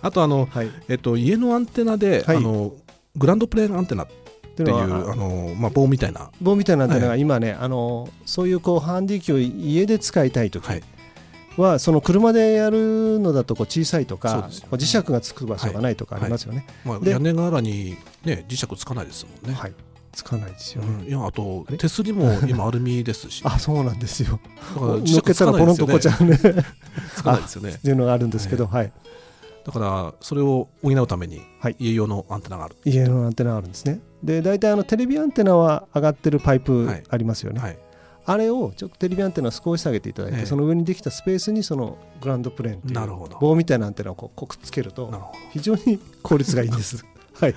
あとあの、えっと、家のアンテナで、はい。あのグランドプレーンアンテナっていうあの、まあ、棒みたいな。棒みたいなアンテナはい。が今ね、あのそういうこうハンディ機を家で使いたいとき、はその車でやるのだとこう小さいとか、ね。磁石がつく場所がないとかありますよね。まあ、で屋根柄に、ね、磁石つかないですもんね。はい、つかないですよね。うん、いやあと手すりも 今アルミですし、あそうなんですよ。だから乗っけたらポロンとこっちゃうね。つかないですよね。っていうのがあるんですけど、はい。だからそれを補うために家用のアンテナがある、家用のアンテナがあるんですね。で大体あのテレビアンテナは上がってるパイプありますよね。はいあれをちょっとテレビアンテナを少し下げていただいて、ええその上にできたスペースにそのグランドプレーンなるほど棒みたいなアンテナをこうこうくっつけると非常に効率がいいんです。はい、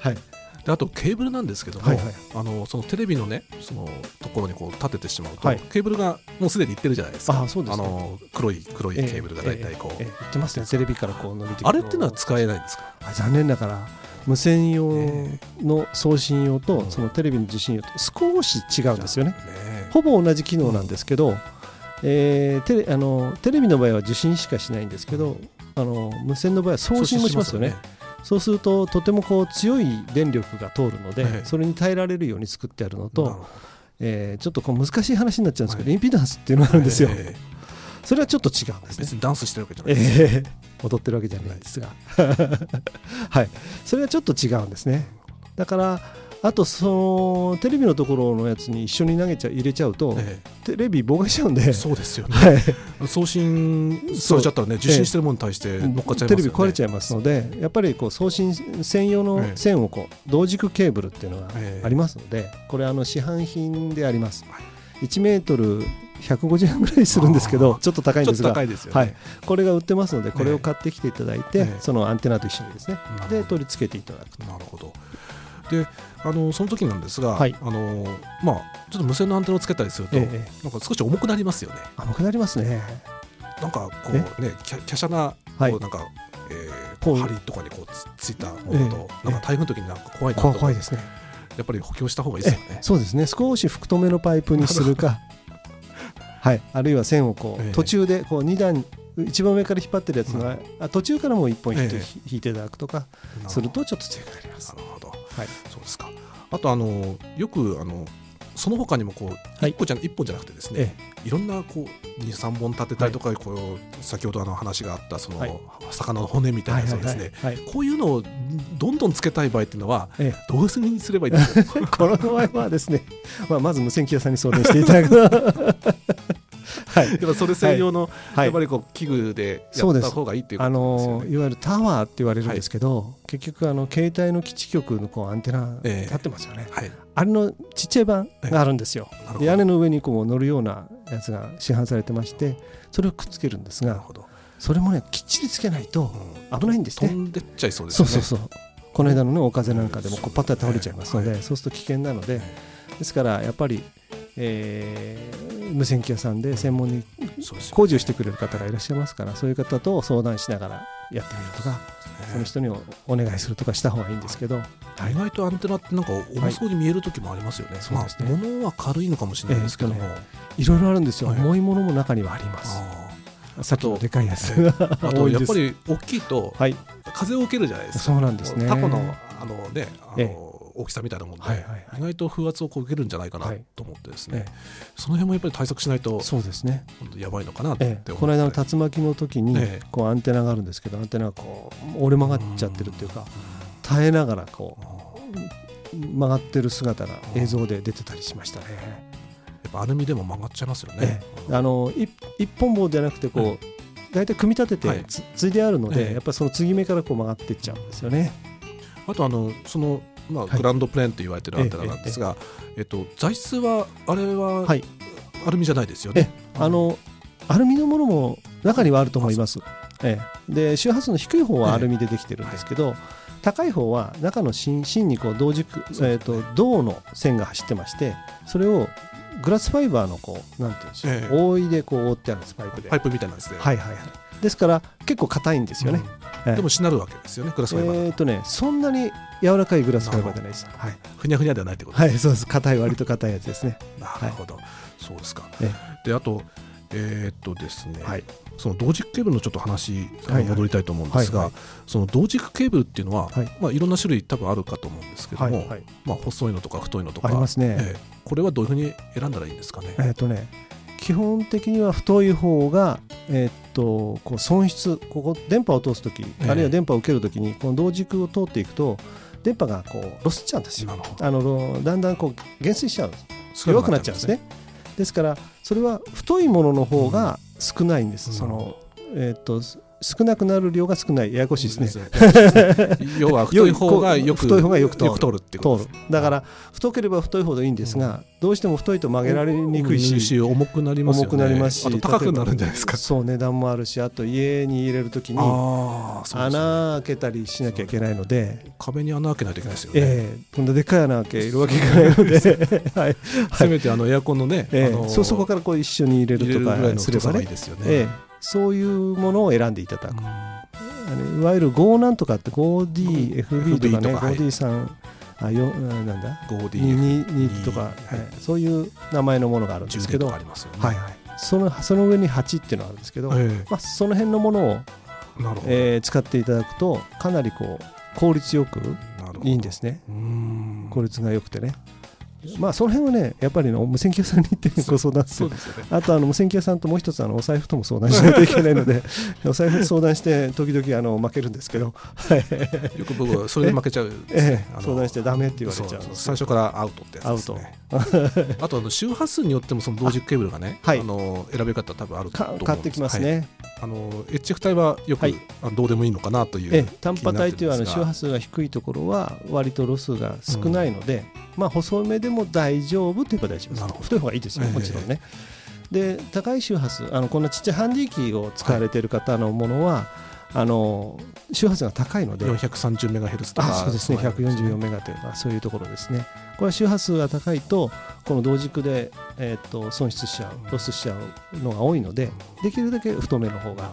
はい、であとケーブルなんですけども、はいはい。あのそのテレビのねそのところにこう立ててしまうと、はい。ケーブルがもうすでにいってるじゃないですか。あの黒い黒いケーブルが大体こう、ええ。ええ。言ってますね。テレビからこう伸びてあれってのは使えないんですか？あ残念ながら無線用の送信用とそのテレビの受信用と少し違うんですよね。ほぼ同じ機能なんですけど、えーテレあのテレビの場合は受信しかしないんですけど、あの無線の場合は送信もしますよね。そうするととてもこう強い電力が通るので、ええそれに耐えられるように作ってあるのと、えーちょっとこう難しい話になっちゃうんですけど、インピダンスっていうのがあるんですよ。えそれはちょっと違うんですね。別にダンスしてるわけじゃない。えです、え踊ってるわけじゃないんですが、はい、それはちょっと違うんですね。だからあとそのテレビのところのやつに一緒に投げちゃ入れちゃうと、テレビ妨害しちゃうんで、そうですよね、はい、送信されちゃったらね受信してるものに対して乗っかっちゃいますよね、テレビ壊れちゃいますのでやっぱりこう送信専用の線をこう同軸ケーブルっていうのがありますのでこれあの市販品であります。1メートル150円ぐらいするんですけどちょっと高いんですがちょっと高いですよね。はい、これが売ってますのでこれを買ってきていただいて、ええ。そのアンテナと一緒にですね。で取り付けていただくと。なるほどであのその時なんですが、はい。あのまあ、ちょっと無線のアンテナをつけたりすると、ええ。なんか少し重くなりますよね。重くなりますね。なんかこうね、きゃ華奢な、はい。こうなんか、えー、こう。針とかにこうつついたものと、ええ。なんか台風の時になんか怖いなと。怖怖いですね。やっぱり補強した方がいいですよね。そうですね。少し太めのパイプにするか。はい。あるいは線をこう、ええ。途中でこう2段一番上から引っ張ってるやつが、あ途中からもう1本引いて,、ええ。引いていただくとかするとちょっと強くなります。なるほど、はい、そうですか。あとあのよくあのその他にもこう一個じゃ、一本じゃなくてですね、いろんなこう二三本立てたりとか、こう先ほどあの話があったその、はい。魚の骨みたいなやつをですね、こういうのをどんどんつけたい場合っていうのは、えどういうふうにすればいいんですか？この場合はですね、まあ、まず無線機屋さんに相談していただくはい、やっぱそれ専用の、はい。やっぱりこう器具でやった方がいいっていうこあ。のいわゆるタワーって言われるんですけど、結局あの携帯の基地局のこうアンテナええ。立ってますよね、はい。あれのちっちゃい版があるんですよ、なるほど。で屋根の上にこう乗るようなやつが市販されてましてそれをくっつけるんですがそれもねきっちりつけないと危ないんですね、飛んでっちゃいそうですよね。そうそうそう。この間のね大風なんかでもこうパッと倒れちゃいますので、そうすると危険なのでですからやっぱり、えー無線機屋さんで専門に工事をしてくれる方がいらっしゃいますからそういう方と相談しながらやってみるとか、その人におお願いするとかした方がいいんですけど、意外とアンテナってなんか重そうに見える時もありますよね。そうですねまあ物は軽いのかもしれないですけども、えーとねいろいろあるんですよ、はい。重いものも中にはあります。さっきのでかいやつ。あとやっぱり大きいとはい。風を受けるじゃないですか。そうなんですね。タコのあのねあえの大きさみたいなもんで、はいはい意外と風圧をこう受けるんじゃないかなはい。と思ってですね、えその辺もやっぱり対策しないとそうですね。やばいのかなってええ。この間の竜巻の時にええ。こうアンテナがあるんですけどアンテナがこう折れ曲がっちゃってるっていうか耐えながらこう曲がってる姿が映像で出てたりしましたね。やっぱアルミでも曲がっちゃいますよね。ええ。あのい一本棒じゃなくてこう大体組み立てはい。てつついであるのええ。でやっぱりその継ぎ目からこう曲がっていっちゃうんですよね。あとあのそのまあ、はいグランドプレーンと言われてるアンテナなんですが、えっと材質はあれははいアルミじゃないですよえね。あのアルミのものも中にはあると思います。ええ、で周波数の低い方はアルミでできてるんですけど、高い方は中の芯芯にこう同軸、えー、と銅の線が走ってましてそれをグラスファイバーのこうなんていうんでしょう、ええ覆いでこう覆ってあるんですパイプで。パイプみたいなんですね。はいはいはい。ですから結構硬いんですよね。ええでもしなるわけですよね、グラスファイバー。えっ、とねそんなに柔らかいグラスファイバーじゃないです。はい。ふにゃふにゃではないってこと。はいそうです。硬い割と硬いやつですね。なるほど、そうですか。えで、あと、えーっとですね、はい。その同軸ケーブルのちょっと話、戻りたいと思うんですが、はいはい。その同軸ケーブルっていうのは、はい。いまあ、いろんな種類多分あるかと思うんですけども、はいはい。まあ、細いのとか太いのとか。ありますね。ええ。これはどういうふうに選んだらいいんですかね？えっ、とね基基本的には太い方が、えーっとこう損失ここ電波を通すとき、ええ。あるいは電波を受けるときにこの同軸を通っていくと電波がこうロスっちゃうんですよ。あのろだんだんこう減衰しちゃうんです。弱くなっちゃうんですね。ですからそれは太いものの方が少ないんです、そのえーっと少なくなる量が少ない。ややこしいですね。要は太い方がよく太い方がよく通る。ってことだから太ければ太いほどいいんですが、どうしても太いと曲げられにくいし、重くなります重くなりますしあと高くなるんじゃないですか。そう値段もあるしあと家に入れるときに穴開けたりしなきゃいけないので。壁に穴開けないといけないですよね、ええこんなでっかい穴開けるわけいかないので、はい。せめてあのエアコンのね、ええあのそうそこからこう一緒に入れるとかすればね太さがいいですよね。ええそういうものを選んでいただく、あのいわゆる5なんとかって 5DFB とかね FB とかはい 5D3 あよなんだ 5D 2とか、はいそういう名前のものがあるんですけど10とかありますよねはいはい、そのその上に8っていうのがあるんですけど、ええまあ、その辺のものを、えー使っていただくとかなりこう効率よくいいんですね。効率が良くてねまあその辺はねやっぱりの無線機屋さんに行ってご相談する。ね。あとあの無線機屋さんともう一つあのお財布とも相談しないといけないのでお財布と相談して時々あの負けるんですけど。はい。よく僕はそれで負けちゃう。ええあの相談してダメって言われちゃう最初からアウトってやつですね。あとあの周波数によってもその同軸ケーブルがねあ、の選び方多分あると思うん買ってきますね。はい。あの HF 帯はよく、あどうでもいいのかなというええ単波帯というあの周波数が低いところは割とロスが少ないので、まあ細めでも大丈夫といえば大丈夫です太い方がいいですよ、ええ。もちろんね。で高い周波数あのこんなちっちゃいハンディ機を使われている方のものは、あの周波数が高いので430メガヘルツとかあそうですね。144メガというかそういうところですね。これは周波数が高いとこの同軸で、えー、と損失しちゃうロスしちゃうのが多いのでできるだけ太めの方が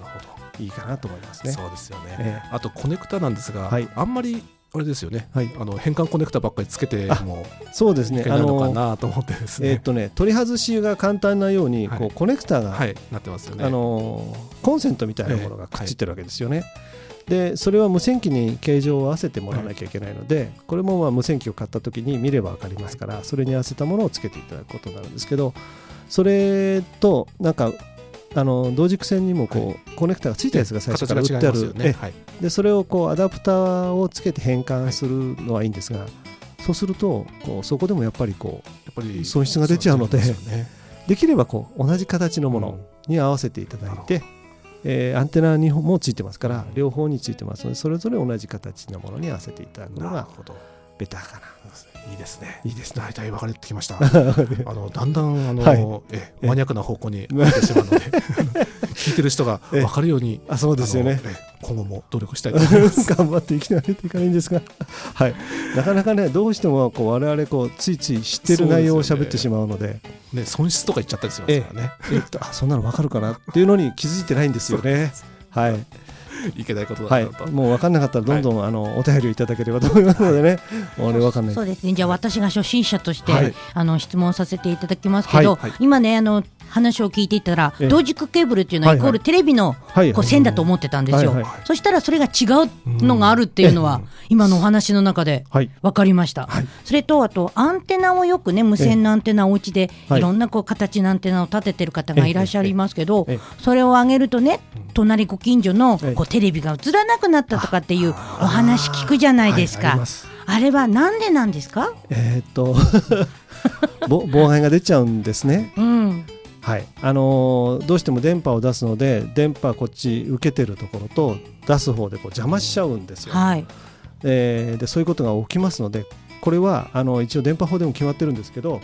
いいかなと思いますね。そうですよね、え。あとコネクタなんですが、はい。あんまりあれですよね、はい。あの変換コネクタばっかりつけてもそうですね。いけないのかなと思ってですね。えーっとね取り外しが簡単なように、こうコネクタが、はい。なってますよね。あのーコンセントみたいなものがくっついてるわけですよね。でそれは無線機に形状を合わせてもらわなきゃいけないので、これもまあ無線機を買った時に見れば分かりますからそれに合わせたものをつけていただくことになるんですけどそれとなんかあの同軸線にもこう、コネクタがついたやつが最初から売ってあるよ、ね。はい。でそれをこうアダプターをつけて変換するのはいいんですが、そうするとこうそこでもやっぱりこうやっぱり損失が出ちゃうのでね。できればこう同じ形のものに合わせていただいて、えーアンテナ2本もついてますから両方についてますのでそれぞれ同じ形のものに合わせていただくのがベターかな。いいですね。いいですね。大体分かれてきました。あのだんだんあの、はいえマニアックな方向に入ってしまうので、聞いてる人が分かるように、あそうですよね今後も努力したいと思います。頑張って生きながらいかないんですが、はい、なかなかねどうしてもこう我々こうついつい知ってる内容を喋ってしまうのでね損失とか言っちゃったりしますからね。ええっとあそんなの分かるかなっていうのに気づいてないんですよね。はい。いけないことだはない。と。もう分かんなかったらどんどん、あのお便りをいただければと思いますのでね、俺分かんない。そうですね。じゃあ私が初心者として、はい。あの質問させていただきますけど、はい。はい。今ねあの話を聞いていたら、ええ。同軸ケーブルっていうのははいはい。イコールテレビのはいこう線だと思ってたんですよ。はいはい。そしたらそれが違うのがあるっていうのは、今のお話の中ではい。分かりました。それとあとアンテナをよくね無線のアンテナをお家ではい。いろんなこう形のアンテナを立ててる方がいらっしゃいますけど、ええ。それを上げるとね隣ご近所のこうテレビが映らなくなったとかっていうお話聞くじゃないですか。はいあれはなんでなんですか？えーっと ぼ妨害が出ちゃうんですね。うん。はいあのーどうしても電波を出すので電波こっち受けてるところと出す方でこう邪魔しちゃうんですよ。はい。えーでそういうことが起きますのでこれはあの一応電波法でも決まってるんですけど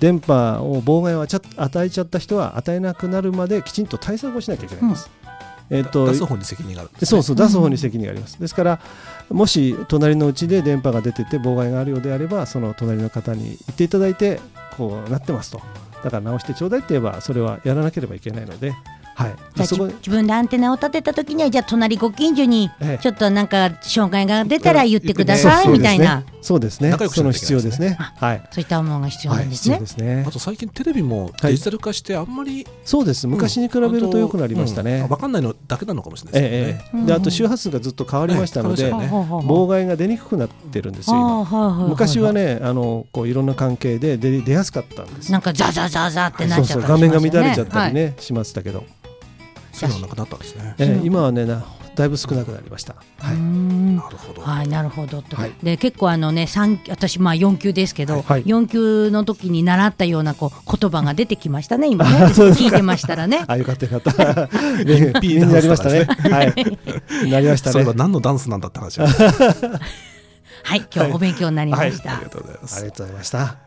電波を妨害を与えちゃった人は与えなくなるまできちんと対策をしなきゃいけないんです。えーと出す方に責任があるんですねそうそう出す方に責任があります。ですからもし隣のうちで電波が出てて妨害があるようであればその隣の方に言っていただいてこうなってますとだから直してちょうだいって言えばそれはやらなければいけないのではい、じゃあ自自分でアンテナを立てた時にはじゃあ隣ご近所にええ。ちょっとなんか障害が出たら言ってくださいみたいな。そうですね。仲良くしそのなきゃいけないですね。必要ですね。はい。そういったものが必要なんですね。あと最近テレビもデジタル化してあんまり、そうです。昔に比べると良くなりましたね、うん分かんないのだけなのかもしれないですええね。え。えであと周波数がずっと変わりましたので、妨害が出にくくなってるんですよ昔はねあのこういろんな関係で出出やすかったんです。なんかザザザザってなっちゃったり画面が乱れちゃったりはいねしましたけど、そういうのなくなったんですね。ええ今はねなだいぶ少なくなりました、はい、なるほど。はい、なるほどと、はい。で結構あのね三私まあ4級ですけど、はい4級の時に習ったようなこう言葉が出てきましたね今ね。聞いてましたらね。あよかったよかった。みんなやりましたね。はい。なりましたね。それは何のダンスなんだって話。はい今日お勉強になりました、ありがとうございます。ありがとうございました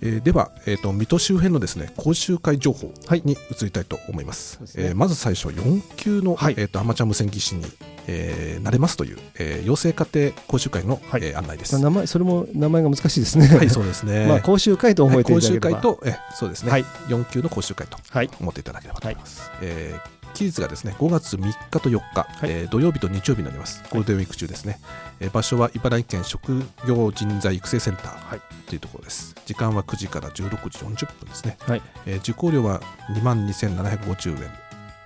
えーでは、えー、と水戸周辺のですね講習会情報に移りたいと思います。すね。えーまず最初4級の、はい。えー、とアマチュア無線技師に、えーなれますという、えー養成家庭講習会の、えー案内です。名前それも名前が難しいですね。はい、そうですね。まあ講習会と覚えていただければ。はい講習会と、えそうですね、はい。4級の講習会とはい。思っていただければと思います。えー期日がですね5月3日と4日、えー土曜日と日曜日になります。ゴールデンウィーク中ですね。えー場所は茨城県職業人材育成センターというところです。時間は9時から16時40分ですね。はいえー受講料は2万2750円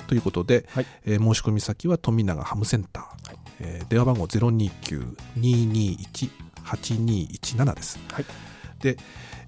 ということで、えー申し込み先は富永ハムセンター、えー電話番号029-221-8217です。で、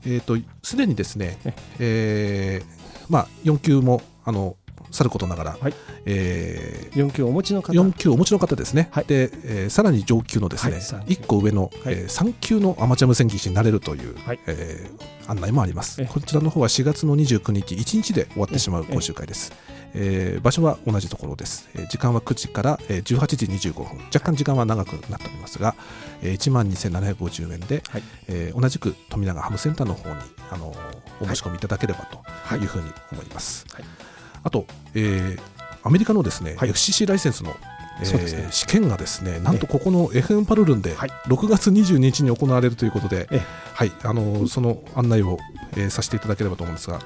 えー、とすでにですね、えーまあ、4級もあのさることながら、え4級をお持ちの方。4級をお持ちの方ですね、でえーさらに上級のですね、はい三1個上の、えー3級のアマチュア無線技師になれるという、えー案内もあります。こちらの方は4月の29日、1日で終わってしまう講習会です。えー場所は同じところです。えー時間は9時から、えー18時25分、若干時間は長くなっておりますが、えー1万2750円で、えー同じく富永ハムセンターの方にあのお申し込みいただければとい。うふうに思います。あと、えーアメリカのですね、FCC ライセンスの、えーそうですね。試験がですね、なんとここの FM パルルンで6月22日に行われるということで、はい、あのその案内を、えーさせていただければと思うんですが、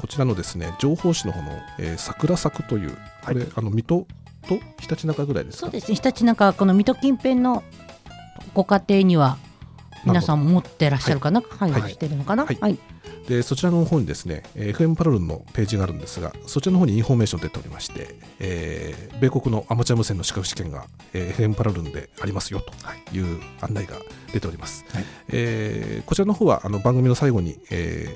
こちらのですね情報誌の方の、えー桜咲くという、これ、あの水戸とひたちなかぐらいですか？そうですね、ひたちなかこの水戸近辺のご家庭には皆さん持ってらっしゃるかな、はい。はい。してるのかな、はい。はい。でそちらの方にですね、えー FM パラルンのページがあるんですが、そちらの方にインフォメーション出ておりまして、えー米国のアマチュア無線の資格試験が、えー FM パラルンでありますよという案内が出ております。えーこちらの方はあの番組の最後に、え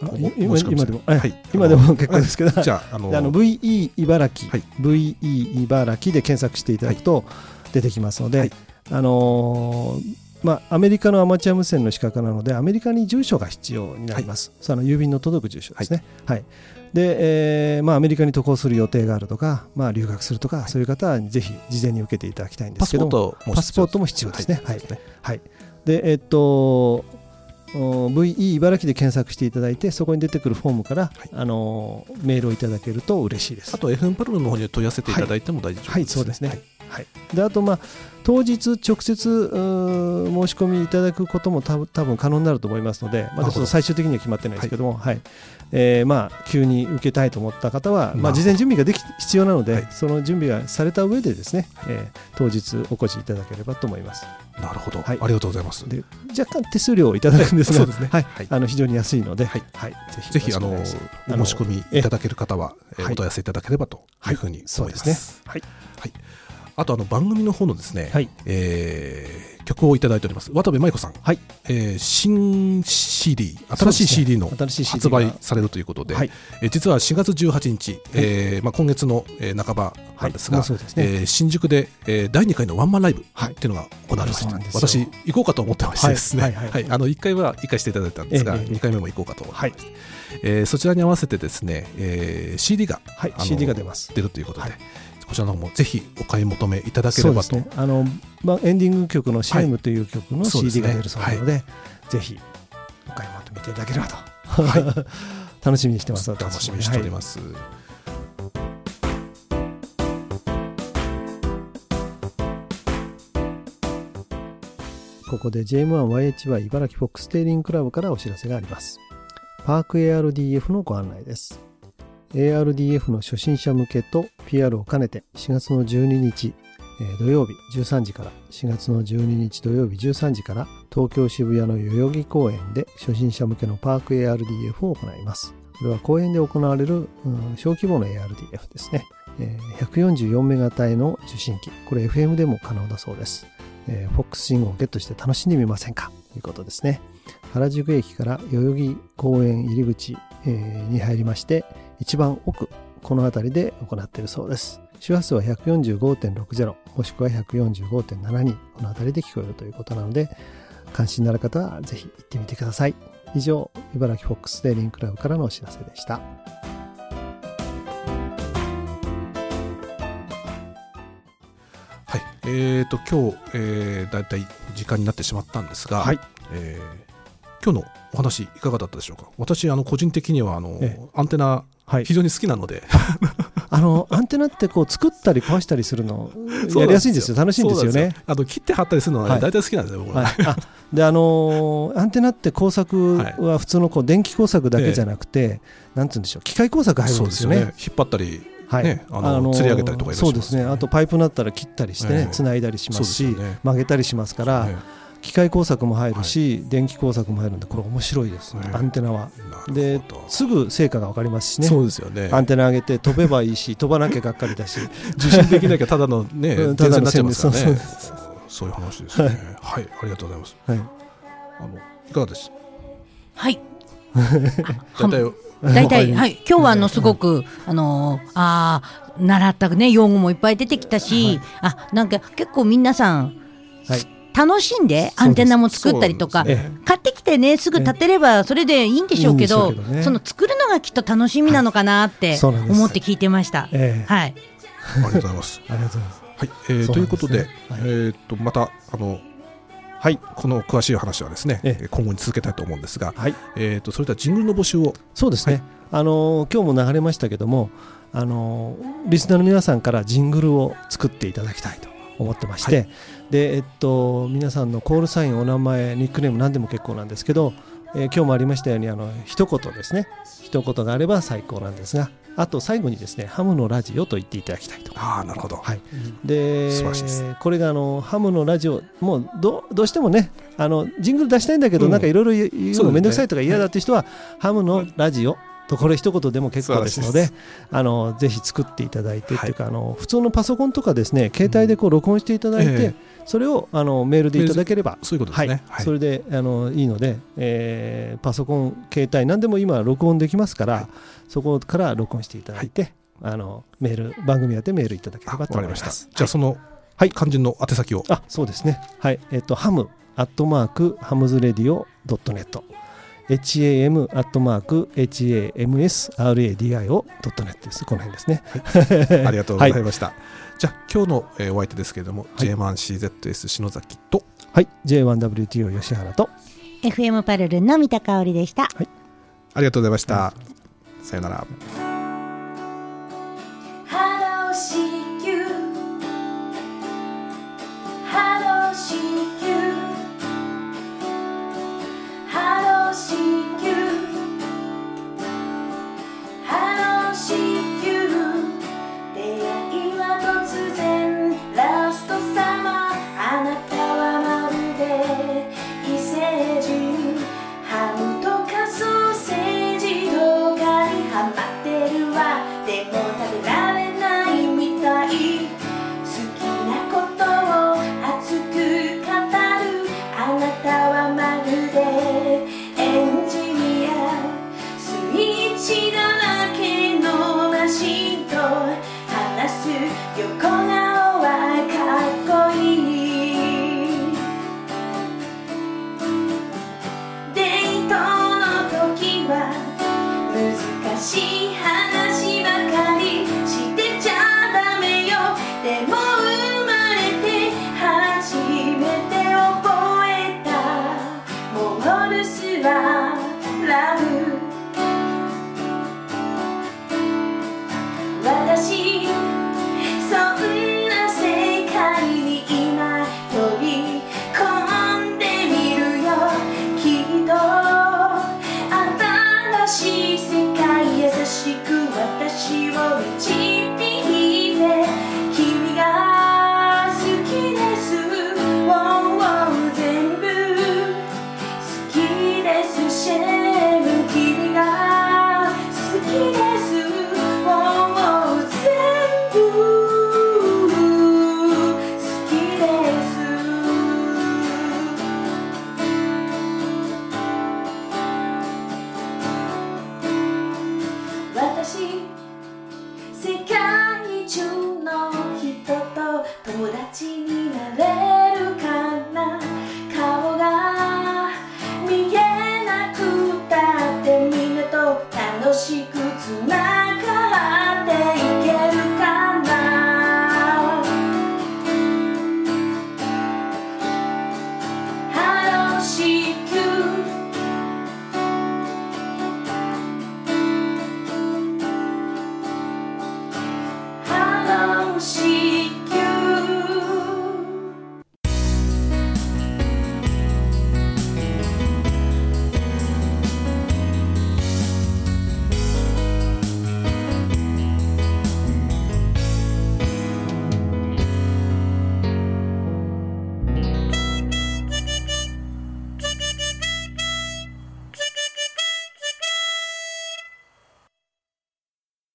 あー今今でも、えはい。今でも結構ですけど、はい。じゃああの VE 茨城、VE 茨城で検索していただくと出てきますので、あのーまあ、アメリカのアマチュア無線の資格なので、アメリカに住所が必要になります。その郵便の届く住所ですね。はい。で、えーまあ、アメリカに渡航する予定があるとか、まあ、留学するとか、そういう方はぜひ事前に受けていただきたいんですけども、パスポートも必要ですね。はい。はい。で、えっと、お VE 茨城で検索していただいて、そこに出てくるフォームから、あのーメールをいただけると嬉しいです。あと FM パラルンの方に問い合わせていただいても大丈夫です、はい、そうですね。はい、であと、まあ、当日直接申し込みいただくことも多分多分可能になると思いますので、まだちょっと最終的には決まってないですけども、はい。えーまあ、急に受けたいと思った方は、まあ、事前準備ができ必要なので、その準備がされた上でですね、えー当日お越しいただければと思います。なるほど、はい。ありがとうございます。で若干手数料をいただくんですが、ね。はい。はい。あの非常に安いので、はい。ぜひぜひあのお申し込みいただける方は、えお問い合わせいただければというふうに思います。そうですね。はいはいあとあの番組の方のですね、はい。えー曲をいただいております。渡部舞子さん、はい。えー新 CD 新しい CD の発売がされるということで、はい。えー実は4月18日、えーまあ、今月の、えー半ばなんですが、はい。ね。えー新宿で、えー第2回のワンマンライブっていうのが行われました、そうなんですよ。私行こうかと思ってましてですね、はい。はい。はい。あの1回は行かせていただいたんですが、ええええ2回目も行こうかと思ってまして、えーそちらに合わせてですね、えー CD が、はい。CD が出ます。出るということで、こちらの方もぜひお買い求めいただければと、ね。あの、まあ、エンディング曲の「シャイムという曲の CD が出るそうなので、ぜひお買い求めていただければと、楽しみにしてます楽しみにしております。ここで JM1YHY 茨城フォックステーリングクラブからお知らせがあります。パーク ARDF のご案内です ARDF の初心者向けと PR を兼ねて4月の12日土曜日13時から4月の12日土曜日13時から東京渋谷の代々木公園で初心者向けのパーク ARDF を行います。これは公園で行われる、うん、小規模の ARDF ですね。144メガ帯の受信機。これ FM でも可能だそうです、FOX 信号をゲットして楽しんでみませんか？ということですね。原宿駅から代々木公園入り口、に入りまして一番奥この辺りで行っているそうです。周波数は145.60もしくは145.72この辺りで聞こえるということなので関心のある方はぜひ行ってみてください。以上茨城フォックスデーリンクラブからのお知らせでした。はいえーと今日、えー、だいたい時間になってしまったんですが、はい。えー、今日のお話いかがだったでしょうか？私あの個人的にはあの、ええ、アンテナ非常に好きなので、あのアンテナってこう作ったり壊したりするのやりやすいんですよ。楽しいんですよね。あの切って貼ったりするのは、ね、大体好きなんですよ、僕は、はい、であのアンテナって工作は普通のこう電気工作だけじゃなくて、ええ、なんて言うんでしょう。機械工作入るんですよね、ね、引っ張ったりはい。ね、あの釣り上げたりとか、そうですね。あとパイプになったら切ったりしてね、つないだりしますし曲げたりしますから、機械工作も入るし、電気工作も入るんでこれ面白いです、アンテナは。ですぐ成果が分かりますしね。そうですよね。アンテナ上げて飛べばいいし 飛ばなきゃがっかりだし。受信できなきゃただのね ただの線です。からねそう。いう話ですね。はい、ありがとうございます、はい、あのいかがです？はい。大体大体、はい、今日はあのすごく、あのあ習ったね用語もいっぱい出てきたし、あなんか結構皆さん、はい楽しんでアンテナも作ったりとか、買ってきてねすぐ立てればそれでいいんでしょうけど、その作るのがきっと楽しみなのかなって思って聞いてました。はい。ありがとうございます。ありがとうございます。はい、えー、ということで、えっとまたあのはい、この詳しい話はですね、え今後に続けたいと思うんですが、はい、えっ、とそれではジングルの募集を。そうですね、あの今日も流れましたけども、あのリスナーの皆さんからジングルを作っていただきたいと思ってまして、で、えっと、皆さんのコールサイン、お名前、ニックネーム、何でも結構なんですけど、えー、今日もありましたように、あの一言ですね、一言があれば最高なんですが、あと最後にですね、ハムのラジオと言っていただきたいと。ああ、なるほど。はい。で、これがあのハムのラジオ、もうどどうしてもね、あのジングル出したいんだけど、うん、なんかいろいろ言うのめんどくさいとか嫌だっていう人は、ハムのラジオとこれ一言でも結構ですのであのぜひ作っていただいて、はい、っていうかあの普通のパソコンとかですね携帯でこう録音していただいて、それをあのメールでいただければそういうことですね、はい、それであのいいので、えー、パソコン携帯何でも今録音できますから、はい、そこから録音していただいて、あのメール番組宛てメールいただければと思います。じゃあその、はい、肝心の宛先を。あそうですね。はい。えっ、ー、とハムアットマークハムズレディオドットネット ham.hamsradio.net です。この辺ですね。はい、ありがとうございました。はい、じゃあ、今日の、えー、お相手ですけれども、はい、J1CZS 篠崎と、はい、J1WTO 吉原と、FM パルルの三田香織でした。はい、ありがとうございました。さよなら。